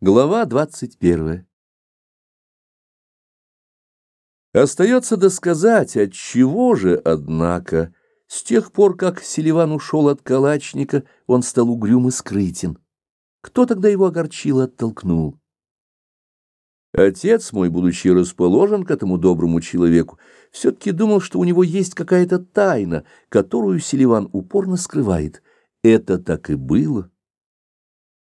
Глава двадцать первая. Остается досказать, от чего же, однако, с тех пор, как Селиван ушел от калачника, он стал угрюм и скрытен. Кто тогда его огорчил и оттолкнул? Отец мой, будучи расположен к этому доброму человеку, все-таки думал, что у него есть какая-то тайна, которую Селиван упорно скрывает. Это так и было.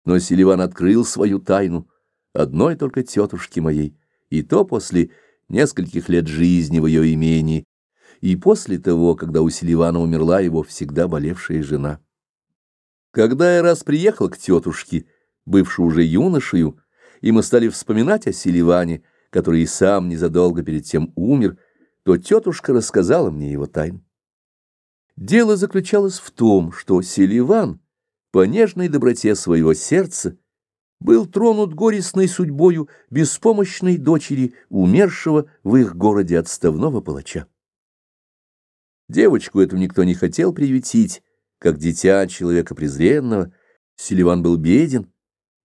Но Селиван открыл свою тайну одной только тетушке моей, и то после нескольких лет жизни в ее имении, и после того, когда у Селивана умерла его всегда болевшая жена. Когда я раз приехал к тетушке, бывшей уже юношею, и мы стали вспоминать о Селиване, который и сам незадолго перед тем умер, то тетушка рассказала мне его тайну. Дело заключалось в том, что Селиван — по нежной доброте своего сердца был тронут горестной судьбою беспомощной дочери умершего в их городе отставного палача. Девочку эту никто не хотел приютить, как дитя человека презренного. Селиван был беден,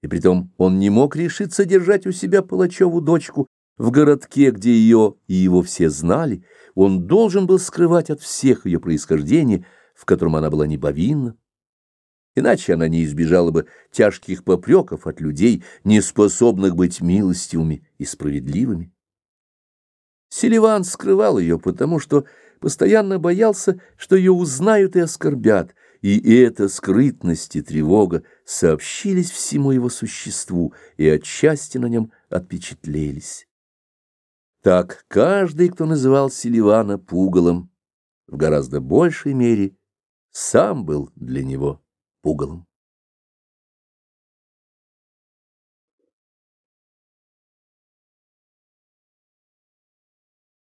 и притом он не мог решиться держать у себя палачеву дочку в городке, где ее и его все знали. Он должен был скрывать от всех ее происхождение, в котором она была не повинна иначе она не избежала бы тяжких попреков от людей, не способных быть милостивыми и справедливыми. Селиван скрывал ее, потому что постоянно боялся, что ее узнают и оскорбят, и эта скрытность и тревога сообщились всему его существу и отчасти на нем отпечатлелись. Так каждый, кто называл Селивана пугалом, в гораздо большей мере сам был для него пугалом.